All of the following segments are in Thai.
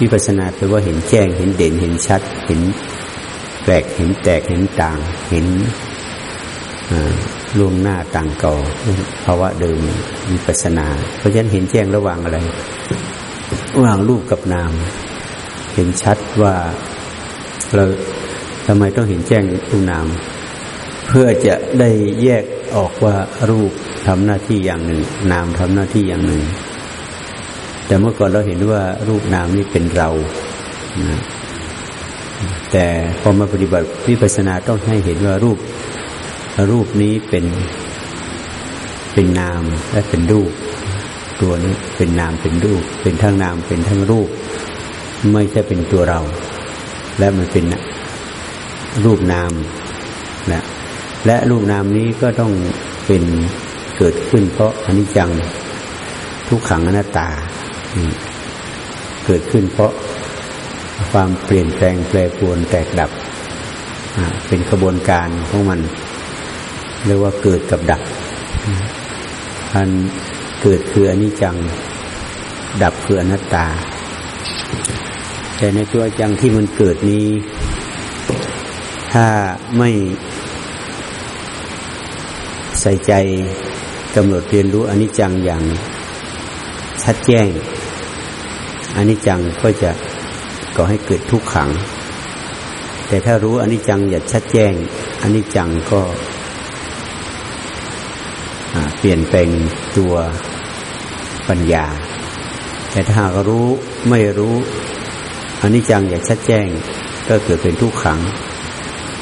วิปัสนาแปลว่าเห็นแจ้ง เห็นเด่น เห็นชัด เห็นแปลก เห็นแตก เห็นต่าง เห็นล่วงหน้าต่างก่อภาวะเดิมวิปัสนา เพราะฉะนั้นเห็นแจ้งระหว่างอะไร ระหว่างรูปกับนาม เห็นชัดว่าเราทำไมต้องเห็นแจ้งรูปนาม เพื่อจะได้แยกออกว่ารูปทำหน้าที่อย่างหนึ่ง นามทำหน้าที่อย่างหนึ่ง แต่เมื่อก่อนเราเห็นว่ารูปนามนี่เป็นเรานะแต่พอมาปฏิบัติวิปัสสนาต้องให้เห็นว่ารูป รูปนี้เป็นเป็นนามและเป็นรูป ตัวนี้เป็นนามเป็นรูป เป็นทั้งนามเป็นทั้งรูป ไม่ใช่เป็นตัวเรา และมันเป็นรูปนามนะและรูปนามนี้ก็ต้องเป็นเกิดขึ้นเพราะอนิจจังทุกขังอนัตตา เกิดขึ้นเพราะความเปลี่ยนแปลงแปรปรวนแตกดับ เป็นกระบวนการของมันเรียกว่าเกิดกับดับอันเกิดคืออนิจจัง ดับคืออนัตตา แต่ในตัวจังที่มันเกิดนี้ ถ้าไม่ใส่ใจกำหนดเรียนรู้อนิจจังอย่างชัดแจ้ง อนนิจจังก็จะก่อให้เกิดทุกขัง แต่ถ้ารู้อนนิจจังอย่าชัดแจ้งอนนิจจังก็เปลี่ยนแปลงตัวปัญญา แต่ถ้าหากรู้ไม่รู้อนนิจจังอย่าชัดแจ้ง ก็เกิดเป็นทุกขัง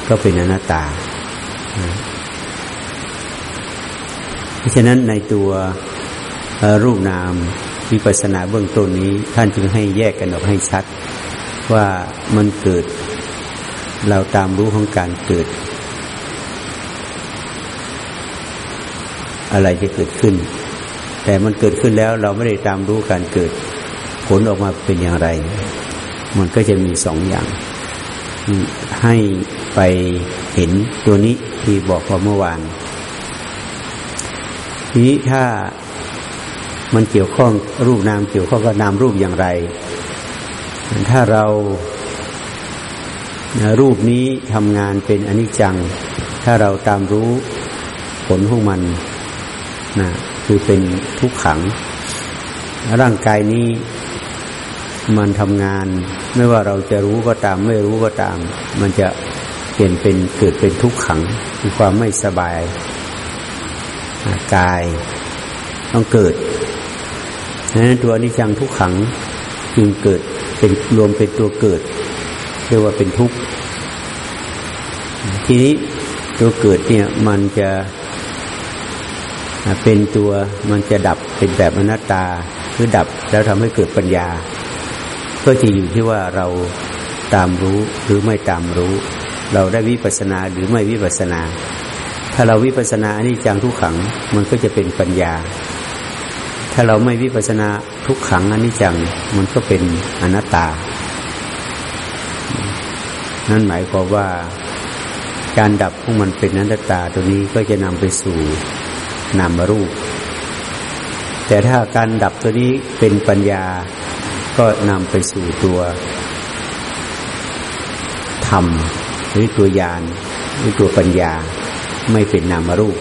ก็เป็นอนัตตา เพราะฉะนั้นในตัวรูปนาม วิปัสสนาเบื้องต้นนี้ ท่านจึงให้แยกกันออกให้ชัด ว่ามันเกิด เราตามรู้ของการเกิด อะไรจะเกิดขึ้น แต่มันเกิดขึ้นแล้วเราไม่ได้ตามรู้การเกิด ผลออกมาเป็นอย่างไร มันก็จะมีสองอย่าง ให้ไปเห็นตัวนี้ที่บอกว่าเมื่อวานทีนี้ถ้า มันเกี่ยวข้องรูปนามเกี่ยวข้องกับนามรูปอย่างไร ถ้าเรารูปนี้ทำงานเป็นอนิจจัง ถ้าเราตามรู้ผลของมันนะคือเป็นทุกขัง ร่างกายนี้มันทำงาน ไม่ว่าเราจะรู้ก็ตาม ไม่รู้ก็ตาม มันจะเปลี่ยนเป็นเกิดเป็นทุกขังคือความไม่สบายกายต้องเกิด นั้นตัวนิจังทุกขังจึงเกิดเป็นรวมเป็นตัวเกิดเรียกว่าเป็นทุกข์ทีนี้ตัวเกิดเนี่ยมันจะเป็นตัวมันจะดับเป็นแบบอนัตตาคือดับแล้วทำให้เกิดปัญญา ก็จะอยู่ที่ว่าเราตามรู้หรือไม่ตามรู้ เราได้วิปัสนาหรือไม่วิปัสนา ถ้าเราวิปัสนาอันนี้จังทุกขัง มันก็จะเป็นปัญญา ถ้าเราไม่วิปัสนาทุกขังอนนี้จัง มันก็เป็นอนัตตา นั่นหมายความว่าการดับของมันเป็นอนัตตาตัวนี้ก็จะนำไปสู่นามรูป แต่ถ้าการดับตัวนี้เป็นปัญญาก็นำไปสู่ตัวธรรมหรือตัวยานหรือตัวปัญญาไม่เป็นนามรูป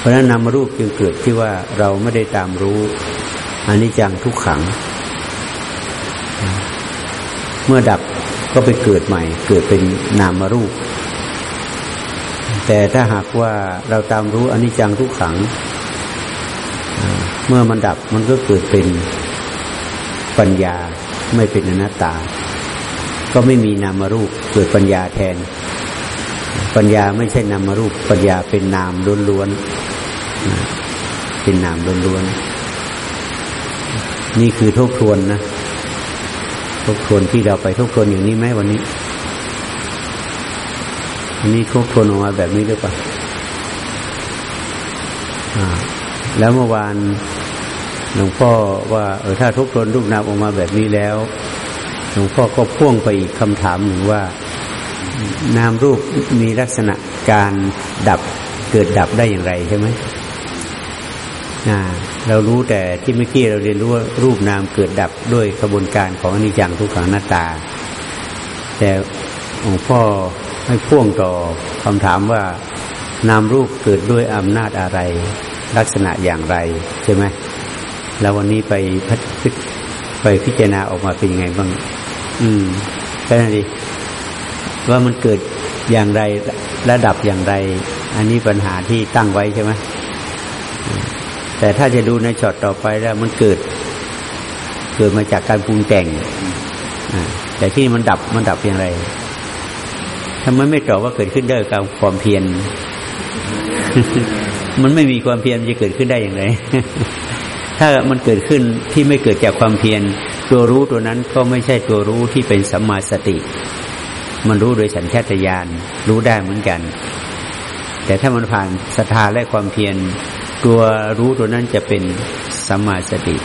เพราะนั้นนามรูปจึงเกิดที่ว่าเราไม่ได้ตามรู้อนิจจังทุกขัง เมื่อดับก็ไปเกิดใหม่ เกิดเป็นนามรูป แต่ถ้าหากว่าเราตามรู้อนิจจังทุกขัง เมื่อมันดับมันก็เกิดเป็นปัญญาไม่เป็นอนัตตา ก็ไม่มีนามรูปเกิดปัญญาแทน ปัญญาไม่ใช่นามรูป ปัญญาเป็นนามล้วนๆเป็นนามล้วนๆนี่คือทบทวนนะทบทวนที่เราไปทบทวนอย่างนี้ไหมวันนี้อันนี้ทบทวนออกมาแบบนี้หรือเปล่าแล้วเมื่อวานหลวงพ่อว่าเออถ้าทบทวนรูปนามออกมาแบบนี้แล้ว หลวงพ่อก็พ่วงไปอีกคำถามหนึ่งว่า นามรูปมีลักษณะการดับเกิดดับได้อย่างไรใช่ไหมเรารู้แต่ที่เมื่อกี้เราเรียนรู้ว่ารูปนามเกิดดับด้วยกระบวนการของอนิจจังทุกขังหน้าตา แต่หลวงพ่อให้พ่วงต่อคำถามว่านามรูปเกิดด้วยอำนาจอะไร ลักษณะอย่างไรใช่ไหมแล้ววันนี้ไปพิไปพิจารณาออกมาเป็นยังไงบ้าง อืมแค่นั้นดี ว่ามันเกิดอย่างไรระดับอย่างไร อันนี้ปัญหาที่ตั้งไว้ใช่ไหมแต่ถ้าจะดูในช็อตต่อไปแล้วมันเกิด เกิดมาจากการปรุงแต่งแต่ที่มันดับมันดับอย่างไรทำไมไม่ตอบว่าเกิดขึ้นได้กับความเพียรมันไม่มีความเพียรจะเกิดขึ้นได้อย่างไร ถ้ามันเกิดขึ้นที่ไม่เกิดจากความเพียรตัวรู้ตัวนั้นก็ไม่ใช่ตัวรู้ที่เป็นสัมมาสติ มันรู้โดยสัญชาตญาณรู้ได้เหมือนกัน แต่ถ้ามันผ่านศรัทธาและความเพียรตัวรู้ตัวนั้นจะเป็นสัมมาสติ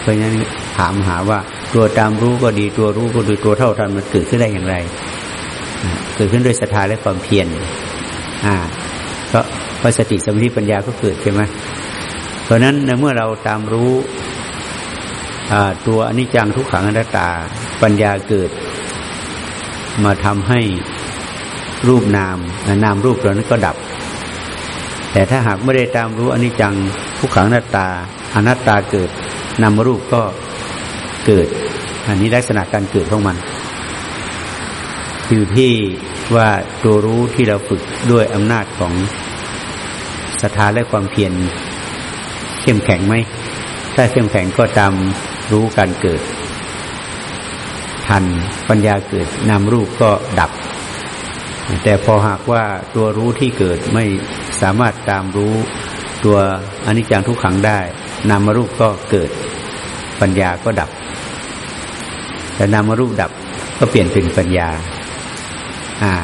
เพราะฉะนั้นถามหาว่าตัวตามรู้ก็ดีตัวรู้ก็ดีตัวเท่าทันมันเกิดขึ้นได้อย่างไร เกิดขึ้นด้วยศรัทธาและความเพียรอ่าก็พระสติสมาธิปัญญาก็เกิดใช่ไหมเพราะนั้นเมื่อเราตามรู้ตัวอนิจจังทุกขังอนัตตา ปัญญาเกิด มาทำให้รูปนามนามรูปเรานั้นก็ดับ แต่ถ้าหากไม่ได้ตามรู้อนิจจังทุกขังอนัตตาอนัตตาเกิดนามรูปก็เกิด อันนี้ลักษณะการเกิดของมัน อยู่ที่ว่าตัวรู้ที่เราฝึกด้วยอำนาจของศรัทธาและความเพียรเข้มแข็งไหม ถ้าเข้มแข็งก็ตามรู้การเกิด ทัน ปัญญาเกิดนามรูปก็ดับ แต่พอหากว่าตัวรู้ที่เกิดไม่สามารถตามรู้ตัวอนิจจังทุกขังได้ นามรูปก็เกิด ปัญญาก็ดับ แต่นามรูปดับก็เปลี่ยนเป็นปัญญา อ่า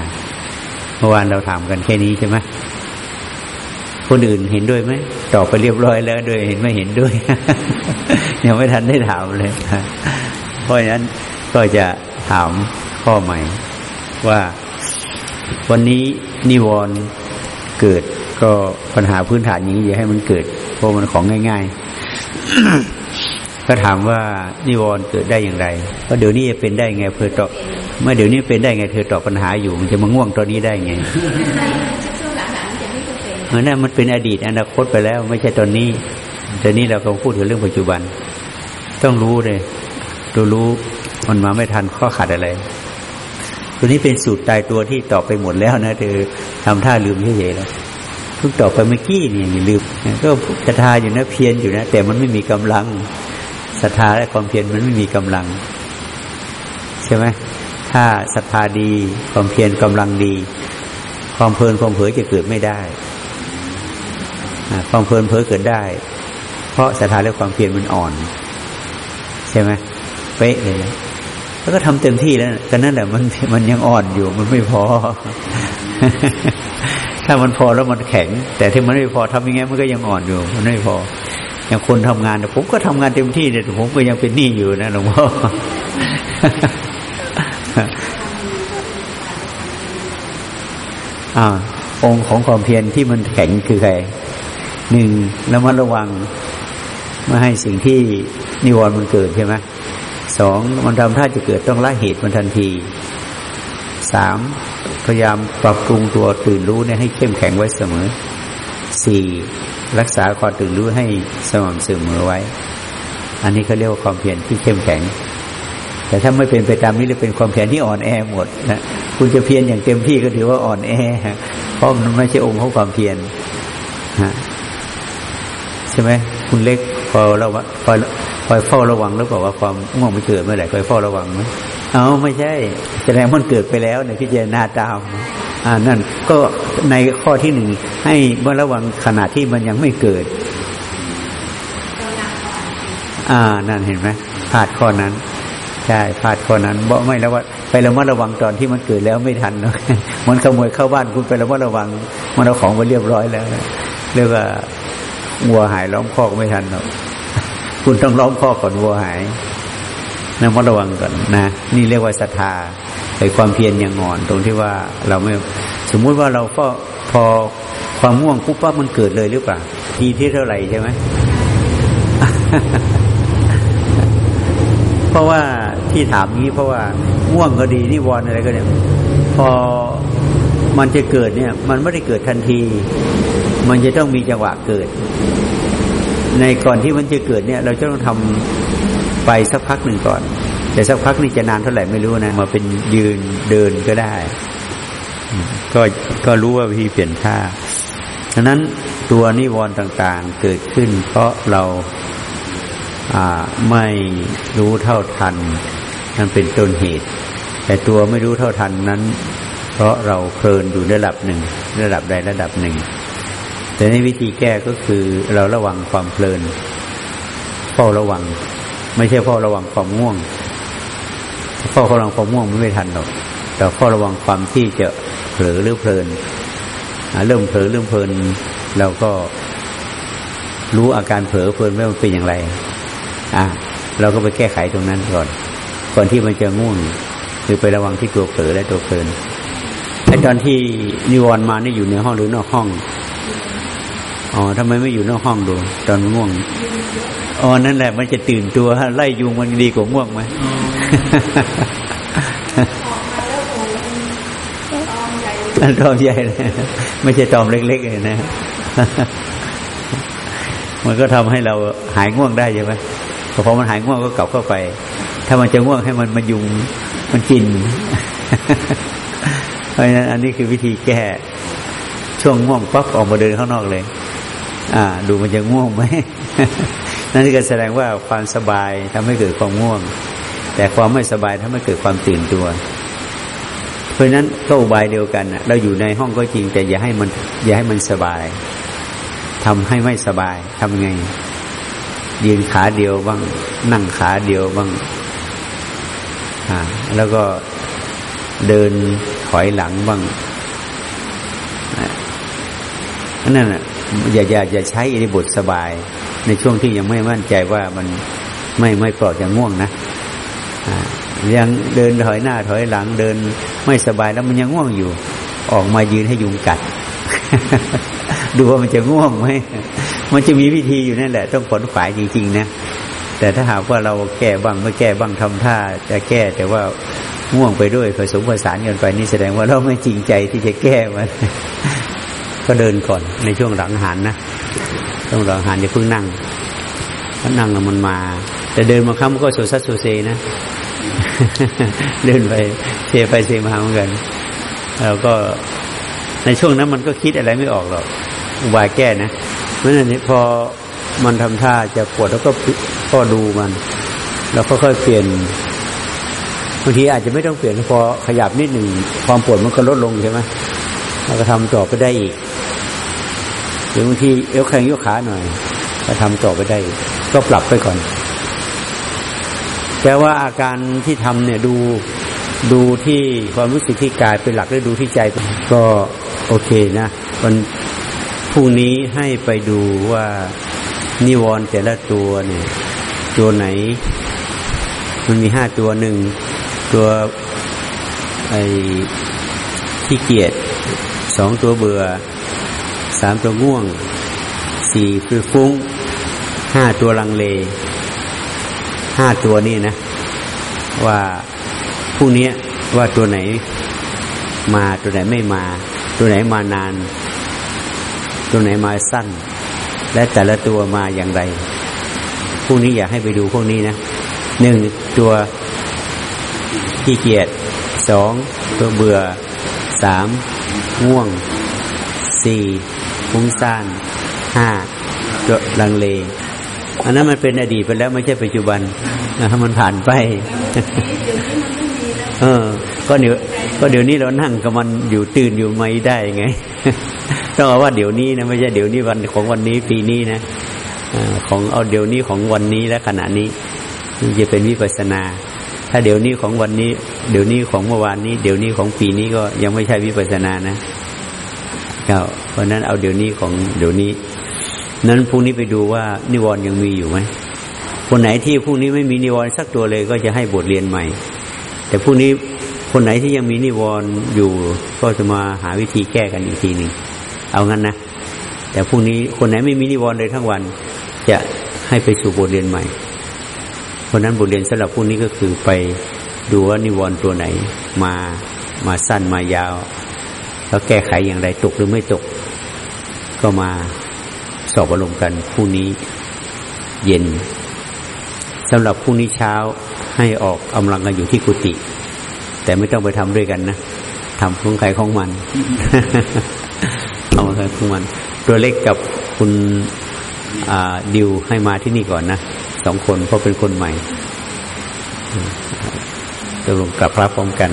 เมื่อวานเราถามกันแค่นี้ใช่ไหมคนอื่นเห็นด้วยไหมตอบไปเรียบร้อยแล้วด้วยเห็นไม่เห็นด้วยยังไม่ทันได้ถามเลยเพราะฉะนั้น ก็จะถามข้อใหม่ว่าวันนี้นิวรณ์เกิดก็ปัญหาพื้นฐานนี้อย่าให้มันเกิด เพราะมันของง่าย ๆ ก็ถามว่านิวรณ์เกิดได้อย่างไรก็เดี๋ยวนี้จะเป็นได้ไงเพื่อตอบเมื่อเดี๋ยวนี้เป็นได้ไงเธอตอบปัญหาอยู่มันจะมาง่วงตอนนี้ได้ไงเออนั่นมันเป็นอดีตอนาคตไปแล้ว ไม่ใช่ตอนนี้ตอนนี้เรากำลังพูดถึงเรื่องปัจจุบัน ต้องรู้เลยตัวรู้ มันมาไม่ทันข้อขาดอะไรตัวนี้เป็นสูตรตายตัวที่ตอบไปหมดแล้วนะเธอทำท่าลืมเฉยๆแล้วเพิ่งตอบไปเมื่อกี้นี่ยลืมก็ศรัทธาอยู่นะเพียรอยู่นะ แต่มันไม่มีกำลังศรัทธาและความเพียรมันไม่มีกำลัง ใช่ไหมถ้าศรัทธาดีความเพียรกำลังดี ความเพลินความเผยจะเกิดไม่ได้ความเพลินเพ้อเกิดได้ เพราะศรัทธาและความเพียรมันอ่อน ใช่ไหมเป๊ะเลย แล้วก็ทำเต็มที่แล้วแต่นั่นแหละมันมันยังอ่อนอยู่มันไม่พอ ถ้ามันพอแล้วมันแข็ง แต่ที่มันไม่พอทำยังไงมันก็ยังอ่อนอยู่ มันไม่พอ อย่างคนทำงานผมก็ทำงานเต็มที่แต่ผมก็ยังเป็นหนี้อยู่นะหลวงพ่ออ่าองค์ของความเพียรที่มันแข็งคือใครหนึ่งระมัดระวังไม่ให้สิ่งที่นิวรณ์มันเกิดใช่ไหม สองมันทำท่าจะเกิดต้องละเหตุมันทันทีสามพยายามปรับปรุงตัวตื่นรู้เนี่ยให้เข้มแข็งไว้เสมอสี่รักษาความตื่นรู้ให้สม่ำเสมอไว้ อันนี้เขาเรียกว่าความเพียรที่เข้มแข็ง แต่ถ้าไม่เป็นไปตามนี้จะเป็นความเพียรที่อ่อนแอหมดนะคุณจะเพียรอย่างเต็มที่ก็ถือว่าอ่อนแอเพราะมันไม่ใช่องค์ของความเพียรฮะช่ไหมคุณเล็กพอเราคอย คอยเฝ้าระวังหรือเปล่าว่าความง่วงไม่เกิดเมื่อไหร่คอยเฝ้าระวังไหมเอาไม่ใช่แสดงมันเกิดไปแล้วในพิจารณาตามอ่านั่นก็ในข้อที่หนึ่งให้เมื่อระวังขณะที่มันยังไม่เกิด อ่านั่นเห็นไหมพลาดข้อนั้นใช่พลาดข้อนั้นบ่ไม่แล้วว่าไประมัดระวังตอนที่มันเกิดแล้วไม่ทันเนาะมันขโมยเข้าบ้านคุณไประมัดระวัง มันเอาของไปเรียบร้อยแล้วเรียกว่าวัวหายล้อมคอกไม่ทันหรอก คุณต้องล้อมคอก่อนวัวหายนะมัดระวังก่อนนะ นี่เรียกว่าศรัทธาไอ้ความเพียรยังงอน ตรงที่ว่าเราไม่สมมุติว่าเราก็พอความม่วงปุ๊บปั๊บมันเกิดเลยหรือเปล่าทีที่เท่าไหร่ใช่ไหมเพราะว่าที่ถามนี้เพราะว่าง่วงก็ดีนิวรณ์อะไรก็เนี่ยพอมันจะเกิดเนี่ย มันไม่ได้เกิดทันที มันจะต้องมีจังหวะเกิด ในก่อนที่มันจะเกิดเนี่ย เราจะต้องทำไปสักพักหนึ่งก่อน แต่สักพักนี่จะนานเท่าไหร่ไม่รู้นะมาเป็นยืนเดินก็ได้ ก็ก็รู้ว่าวิธีเปลี่ยนท่าฉะนั้นตัวนิวรณ์ต่างๆเกิดขึ้น เพราะเราไม่รู้เท่าทันนั่นเป็นต้นเหตุ แต่ตัวไม่รู้เท่าทันนั้น เพราะเราเพลินอยู่ระดับหนึ่ง ระดับใดระดับหนึ่ง แต่ในวิธีแก้ก็คือเราระวังความเพลินเฝ้าระวัง ไม่ใช่เฝ้าระวังความง่วงเฝ้าระวังความง่วงไม่ทันหรอกแต่เฝ้าระวังความที่จะเผลอหรือเพลินเริ่มเผลอเริ่มเพลินเราก็รู้อาการเผลอเพลินว่ามันเป็นอย่างไร อะ เราก็ไปแก้ไขตรงนั้นก่อน ก่อนที่มันจะง่วงคือไประวังที่ตัวเผลอและตัวเพลินไอ้ตอนที่นิวรณ์มานี่อยู่ในห้องหรือนอกห้อง อ๋อทำไมไม่อยู่นอกห้องดู ตอนง่วงอ๋อนั่นแหละมันจะตื่นตัวไล่ยุงมันดีกว่าง่วงไหมตอมใหญ่เลยไม่ใช่ตอมเล็ก ๆ เลยนะ มันก็ทำให้เราหายง่วงได้ใช่ไหมพอมันหายง่วงก็กลับเข้าไป ถ้ามันจะง่วงให้มันมายุงมันกิน เพราะฉะนั้นอันนี้คือวิธีแก้ช่วงง่วงปั๊บออกมาเดินข้างนอกเลย อ่า ดูมันจะง่วงไหมนั่นก็แสดงว่าความสบายทำให้เกิดความง่วง แต่ความไม่สบายทำให้เกิดความตื่นตัว เพราะนั้นก็อุบายเดียวกันเราอยู่ในห้องก็จริง แต่อย่าให้มันอย่าให้มันสบายทำให้ไม่สบายทำไง ยืนขาเดียวบ้าง นั่งขาเดียวบ้างอ่าแล้วก็เดินถอยหลังบ้างนั่นแหละ อย่าอย่าอย่าใช้อิริบทสบาย ในช่วงที่ยังไม่มั่นใจว่ามันไม่ไม่ปลอดจากง่วงนะยังเดินถอยหน้าถอยหลังเดินไม่สบายแล้วมันยังง่วงอยู่ ออกมายืนให้ยุงกัด ดูว่ามันจะง่วงไหมมันจะมีวิธีอยู่นั่นแหละ ต้องผลฝ่ายจริง ๆ นะแต่ถ้าหากว่าเราแก้บ้างไม่แก้บ้างทำท่าจะแก้แต่ว่าง่วงไปด้วยผสมผสานกันไปนี่แสดงว่าเราไม่จริงใจที่จะแก้มัน ก็เดินก่อน ในช่วงหลังหันนะช่วงหลังหันอย่าเพิ่งนั่งเพราะนั่งแล้วมันมา แต่เดินมาครั้งมันก็โซซัสโซเซนะเดินไปเซไปเซมาเหมือนกันแล้วก็ในช่วงนั้นมันก็คิดอะไรไม่ออกหรอกอุบายแก้นะเพราะฉะนั้นพอมันทำท่าจะปวดแล้วก็ก็ดูมัน แล้วก็ค่อยเปลี่ยนบางทีอาจจะไม่ต้องเปลี่ยนพอขยับนิดหนึ่งความปวดมันก็ลดลงใช่ไหมแล้วก็ทำต่อไปได้อีก รือบางทีเอวแข็งยกขาหน่อยก็ทำต่อไปได้ ก็ปรับไปก่อน แต่ว่าอาการที่ทำเนี่ยดูดูที่ความรู้สึกที่กายเป็นหลักแล้วดูที่ใจก็โอเคนะวันพรุ่งนี้ให้ไปดูว่านิวรณ์แต่ละตัวเนี่ย ตัวไหน มันมีห้าตัวหนึ่งตัวไอ้ที่เกียจสองตัวเบื่อ สามตัวง่วงสี่คือฟุ้งห้าตัวลังเลห้าตัวนี้นะ ว่าผู้นี้ว่าตัวไหนมาตัวไหนไม่มา ตัวไหนมานาน ตัวไหนมาสั้น และแต่ละตัวมาอย่างไรพวกนี้อยากให้ไปดูพวกนี้นะหนึ่งตัวขี้เกียจสองตัวเบื่อสามง่วง สี่ฟุ้งซ่านห้าตัวลังเล อันนั้นมันเป็นอดีตไปแล้วไม่ใช่ปัจจุบันนะมันผ่านไป เออ ก็เดี๋ยวก็เดี๋ยวนี้เรานั่งกับมันอยู่ตื่นอยู่ไม่ได้ไงต้องเอาว่าเดี๋ยวนี้นะไม่ใช่เดี๋ยวนี้วันของวันนี้ปีนี้นะของเอาเดี๋ยวนี้ของวันนี้และขณะนี้จะเป็นวิปัสนา ถ้าเดี๋ยวนี้ของวันนี้ เดี๋ยวนี้ของเมื่อวานนี้ เดี๋ยวนี้ของปีนี้ก็ยังไม่ใช่วิปัสนานะ เพราะนั้นเอาเดี๋ยวนี้ของเดี๋ยวนี้ นั้นพรุ่งนี้ไปดูว่านิวรณ์ยังมีอยู่ไหมคนไหนที่พรุ่งนี้ไม่มีนิวรณ์สักตัวเลยก็จะให้บทเรียนใหม่ แต่พรุ่งนี้คนไหนที่ยังมีนิวรณ์อยู่ ก็จะมาหาวิธีแก้กันอีกทีหนึ่งเอางั้นนะแต่พรุ่งนี้คนไหนไม่มีนิวรณ์เลยทั้งวัน จะให้ไปสู่บทเรียนใหม่ เพราะนั้นบทเรียนสำหรับผู้นี้ก็คือไปดูว่านิวรณ์ตัวไหนมามาสั้นมายาว แล้วแก้ไขอย่างไรตกหรือไม่ตก ก็มาสอบอารมณ์กันผู้นี้เย็นสำหรับพรุ่งนี้เช้าให้ออกกำลังกันอยู่ที่กุฏิแต่ไม่ต้องไปทำด้วยกันนะทำของใครของมันเอาใครของมัน ตัวเล็กกับคุณดิวให้มาที่นี่ก่อนนะสองคนเพราะเป็นคนใหม่ตกลงกลับพระพร้อมกัน